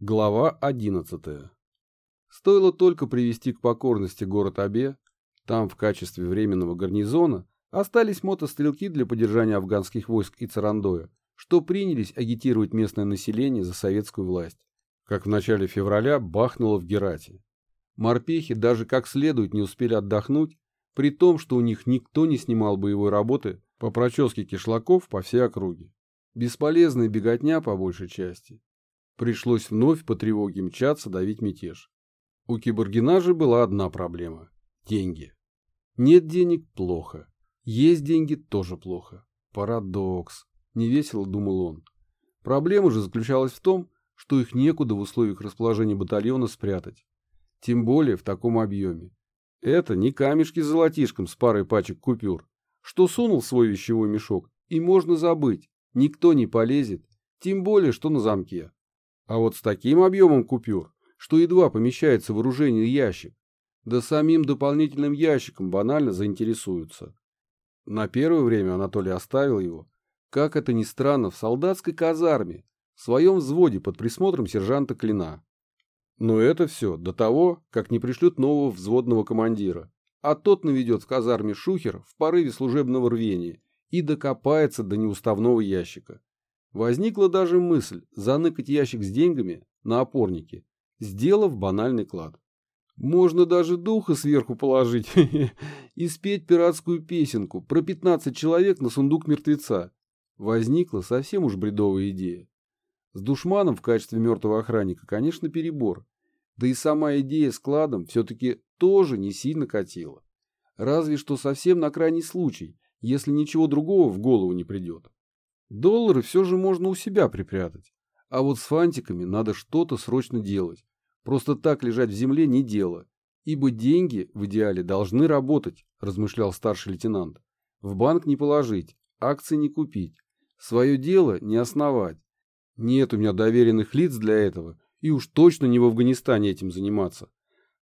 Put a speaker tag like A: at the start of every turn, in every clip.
A: Глава 11. Стоило только привести к покорности город Абе, там в качестве временного гарнизона остались мотострелки для поддержания афганских войск и Царандоя, что принялись агитировать местное население за советскую власть, как в начале февраля бахнуло в Герате. Морпехи даже как следует не успели отдохнуть, при том, что у них никто не снимал боевой работы по проческе кишлаков по всей округе. Бесполезная беготня по большей части. Пришлось вновь по тревоге мчаться давить мятеж. У Киборгина же была одна проблема – деньги. Нет денег – плохо. Есть деньги – тоже плохо. Парадокс. Невесело думал он. Проблема же заключалась в том, что их некуда в условиях расположения батальона спрятать. Тем более в таком объеме. Это не камешки с золотишком с парой пачек купюр, что сунул в свой вещевой мешок, и можно забыть, никто не полезет, тем более, что на замке. А вот с таким объемом купюр, что едва помещается в оружейный ящик, да самим дополнительным ящиком банально заинтересуются. На первое время Анатолий оставил его, как это ни странно, в солдатской казарме, в своем взводе под присмотром сержанта Клина. Но это все до того, как не пришлют нового взводного командира, а тот наведет в казарме шухер в порыве служебного рвения и докопается до неуставного ящика. Возникла даже мысль заныкать ящик с деньгами на опорнике, сделав банальный клад. Можно даже духа сверху положить и спеть пиратскую песенку про 15 человек на сундук мертвеца. Возникла совсем уж бредовая идея. С душманом в качестве мертвого охранника, конечно, перебор. Да и сама идея с кладом все-таки тоже не сильно катила. Разве что совсем на крайний случай, если ничего другого в голову не придет. Доллары все же можно у себя припрятать. А вот с фантиками надо что-то срочно делать. Просто так лежать в земле не дело. Ибо деньги в идеале должны работать, размышлял старший лейтенант. В банк не положить, акции не купить. Свое дело не основать. Нет у меня доверенных лиц для этого, и уж точно не в Афганистане этим заниматься.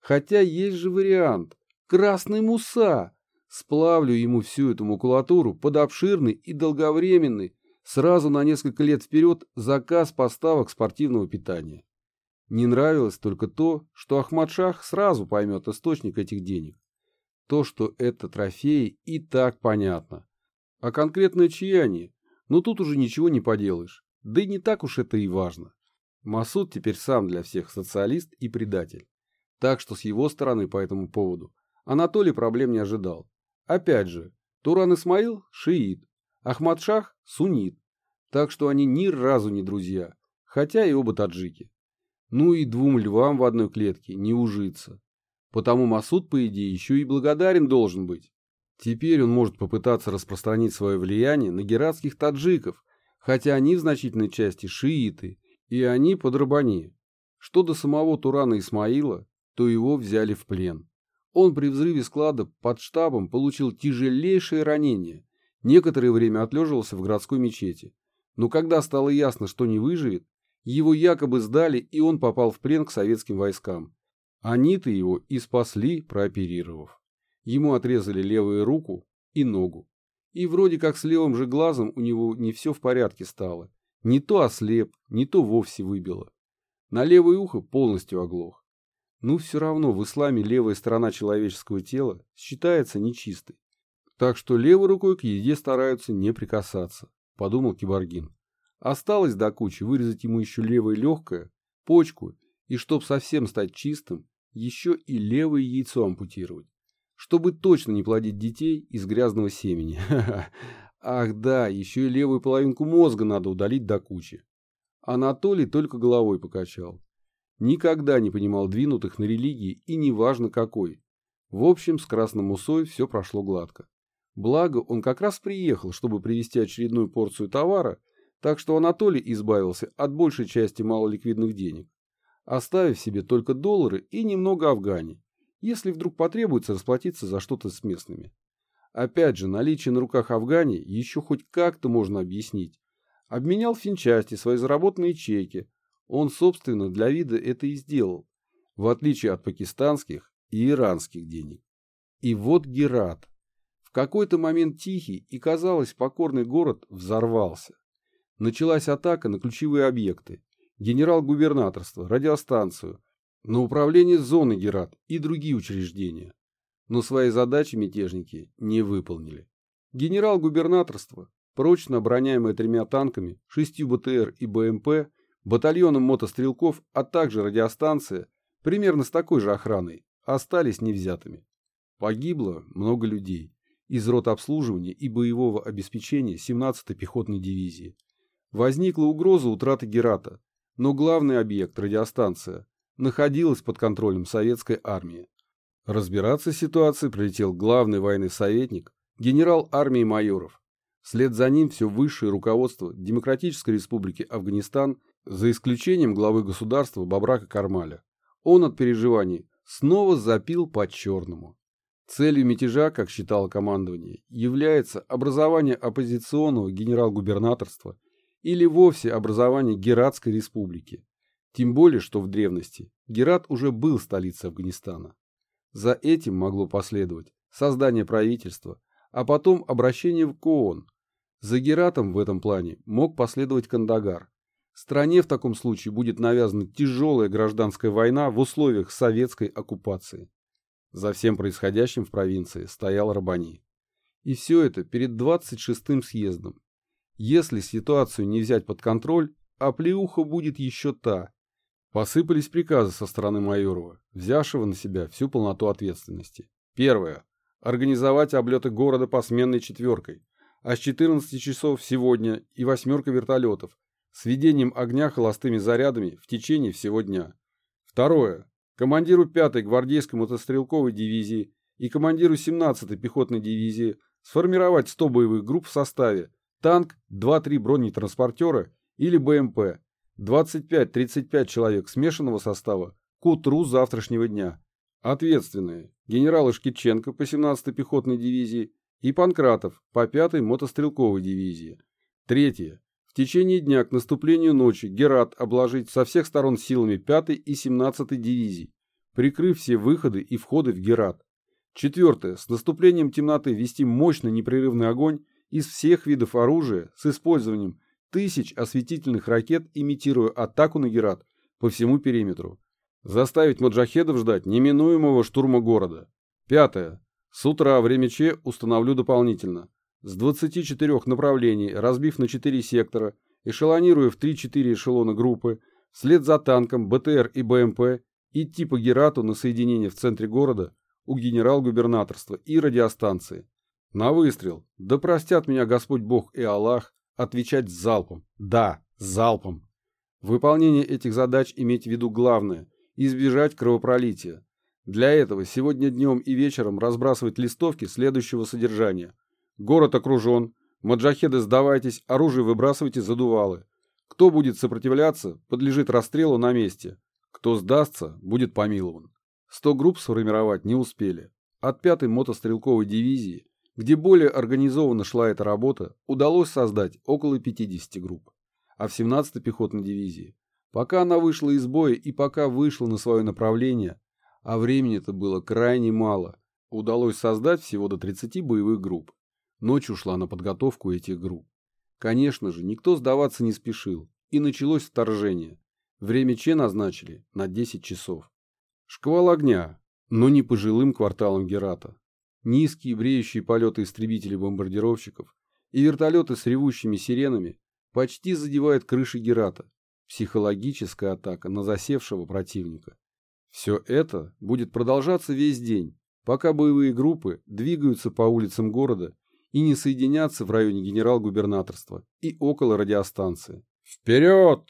A: Хотя есть же вариант. Красный муса. Сплавлю ему всю эту макулатуру под обширный и долговременный, сразу на несколько лет вперед, заказ поставок спортивного питания. Не нравилось только то, что Ахмадшах сразу поймет источник этих денег. То, что это трофеи, и так понятно. А конкретно чьи они? Ну тут уже ничего не поделаешь. Да и не так уж это и важно. Масуд теперь сам для всех социалист и предатель. Так что с его стороны по этому поводу Анатолий проблем не ожидал. Опять же, Туран Исмаил – шиит, Ахмад Шах – суннит. Так что они ни разу не друзья, хотя и оба таджики. Ну и двум львам в одной клетке не ужиться. Потому Масуд, по идее, еще и благодарен должен быть. Теперь он может попытаться распространить свое влияние на гератских таджиков, хотя они в значительной части шииты и они под Рабани. Что до самого Турана Исмаила, то его взяли в плен. Он при взрыве склада под штабом получил тяжелейшее ранение. Некоторое время отлеживался в городской мечети. Но когда стало ясно, что не выживет, его якобы сдали, и он попал в плен к советским войскам. Они-то его и спасли, прооперировав. Ему отрезали левую руку и ногу. И вроде как с левым же глазом у него не все в порядке стало. Не то ослеп, не то вовсе выбило. На левое ухо полностью оглох. Ну, все равно в исламе левая сторона человеческого тела считается нечистой. Так что левой рукой к еде стараются не прикасаться, подумал Киборгин. Осталось до кучи вырезать ему еще левое легкое, почку, и чтоб совсем стать чистым, еще и левое яйцо ампутировать. Чтобы точно не плодить детей из грязного семени. Ах да, еще и левую половинку мозга надо удалить до кучи. Анатолий только головой покачал. Никогда не понимал двинутых на религии и неважно какой. В общем, с Красным Усой все прошло гладко. Благо, он как раз приехал, чтобы привезти очередную порцию товара, так что Анатолий избавился от большей части малоликвидных денег, оставив себе только доллары и немного афгани, если вдруг потребуется расплатиться за что-то с местными. Опять же, наличие на руках Афгани еще хоть как-то можно объяснить. Обменял в финчасти свои заработанные чеки. Он, собственно, для вида это и сделал, в отличие от пакистанских и иранских денег. И вот Герат. Какой-то момент тихий и, казалось, покорный город взорвался. Началась атака на ключевые объекты. генерал-губернаторство, радиостанцию, на управление зоны Герат и другие учреждения. Но свои задачи мятежники не выполнили. Генерал-губернаторство, прочно обороняемое тремя танками, шестью БТР и БМП, батальоном мотострелков, а также радиостанция, примерно с такой же охраной, остались невзятыми. Погибло много людей из рот обслуживания и боевого обеспечения 17-й пехотной дивизии. Возникла угроза утраты Герата, но главный объект, радиостанция, находилась под контролем советской армии. Разбираться с ситуацией прилетел главный военный советник, генерал армии майоров. Вслед за ним все высшее руководство Демократической Республики Афганистан, за исключением главы государства Бабрака Кармаля. Он от переживаний снова запил по-черному. Целью мятежа, как считало командование, является образование оппозиционного генерал-губернаторства или вовсе образование Гератской республики. Тем более, что в древности Герат уже был столицей Афганистана. За этим могло последовать создание правительства, а потом обращение в КООН. За Гератом в этом плане мог последовать Кандагар. Стране в таком случае будет навязана тяжелая гражданская война в условиях советской оккупации. За всем происходящим в провинции стоял Рабани. И все это перед 26-м съездом. Если ситуацию не взять под контроль, а плеуха будет еще та. Посыпались приказы со стороны Майорова, взявшего на себя всю полноту ответственности. Первое. Организовать облеты города посменной четверкой, а с 14 часов сегодня и восьмерка вертолетов с ведением огня холостыми зарядами в течение всего дня. Второе командиру 5-й гвардейской мотострелковой дивизии и командиру 17-й пехотной дивизии сформировать 100 боевых групп в составе танк, 2-3 бронетранспортера или БМП, 25-35 человек смешанного состава к утру завтрашнего дня. Ответственные генералы Шкитченко по 17-й пехотной дивизии и Панкратов по 5-й мотострелковой дивизии. Третье течение дня к наступлению ночи Герат обложить со всех сторон силами 5 и 17 дивизий, прикрыв все выходы и входы в Герат. Четвертое. С наступлением темноты вести мощный непрерывный огонь из всех видов оружия с использованием тысяч осветительных ракет, имитируя атаку на Герат по всему периметру. Заставить маджахедов ждать неминуемого штурма города. Пятое. С утра время Че установлю дополнительно с 24 направлений, разбив на 4 сектора, эшелонируя в 3-4 эшелона группы, вслед за танком, БТР и БМП, идти по Герату на соединение в центре города у генерал-губернаторства и радиостанции. На выстрел, да простят меня Господь Бог и Аллах, отвечать залпом. Да, залпом. Выполнение этих задач иметь в виду главное – избежать кровопролития. Для этого сегодня днем и вечером разбрасывать листовки следующего содержания – Город окружен. Маджахеды, сдавайтесь, оружие выбрасывайте задувалы. Кто будет сопротивляться, подлежит расстрелу на месте. Кто сдастся, будет помилован. Сто групп сформировать не успели. От пятой мотострелковой дивизии, где более организованно шла эта работа, удалось создать около 50 групп. А в 17-й пехотной дивизии, пока она вышла из боя и пока вышла на свое направление, а времени-то было крайне мало, удалось создать всего до 30 боевых групп. Ночь ушла на подготовку этих групп. Конечно же, никто сдаваться не спешил, и началось вторжение. Время Че назначили на 10 часов. Шквал огня, но не по жилым кварталам Герата. Низкие бреющие полеты истребителей-бомбардировщиков и вертолеты с ревущими сиренами почти задевают крыши Герата. Психологическая атака на засевшего противника. Все это будет продолжаться весь день, пока боевые группы двигаются по улицам города и не соединяться в районе генерал-губернаторства и около радиостанции. «Вперед!»